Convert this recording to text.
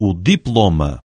o diploma